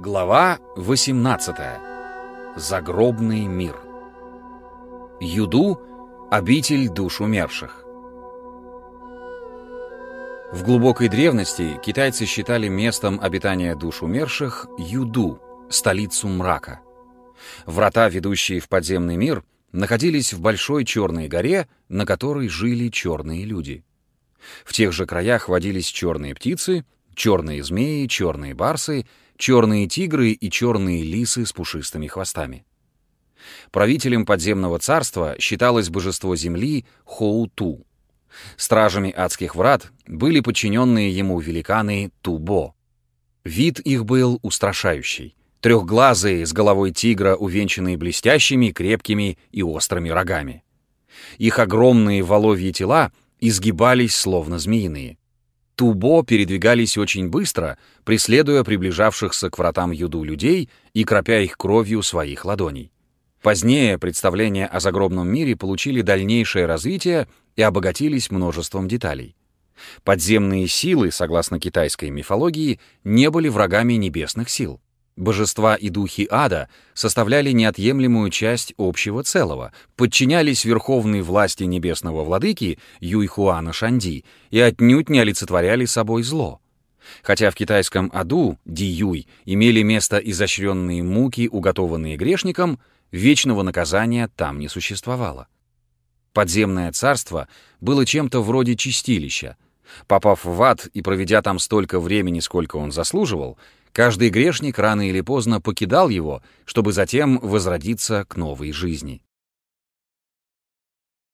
Глава 18. Загробный мир. Юду — обитель душ умерших. В глубокой древности китайцы считали местом обитания душ умерших Юду, столицу мрака. Врата, ведущие в подземный мир, находились в большой черной горе, на которой жили черные люди. В тех же краях водились черные птицы, черные змеи, черные барсы — черные тигры и черные лисы с пушистыми хвостами. Правителем подземного царства считалось божество земли Хоуту. Стражами адских врат были подчиненные ему великаны Тубо. Вид их был устрашающий. Трехглазые, с головой тигра, увенчанные блестящими, крепкими и острыми рогами. Их огромные воловьи тела изгибались, словно змеиные. Тубо передвигались очень быстро, преследуя приближавшихся к вратам Юду людей и кропя их кровью своих ладоней. Позднее представления о загробном мире получили дальнейшее развитие и обогатились множеством деталей. Подземные силы, согласно китайской мифологии, не были врагами небесных сил. Божества и духи ада составляли неотъемлемую часть общего целого, подчинялись верховной власти небесного владыки Юйхуана Шанди и отнюдь не олицетворяли собой зло. Хотя в китайском аду, Ди-Юй, имели место изощренные муки, уготованные грешникам, вечного наказания там не существовало. Подземное царство было чем-то вроде чистилища. Попав в ад и проведя там столько времени, сколько он заслуживал, Каждый грешник рано или поздно покидал его, чтобы затем возродиться к новой жизни.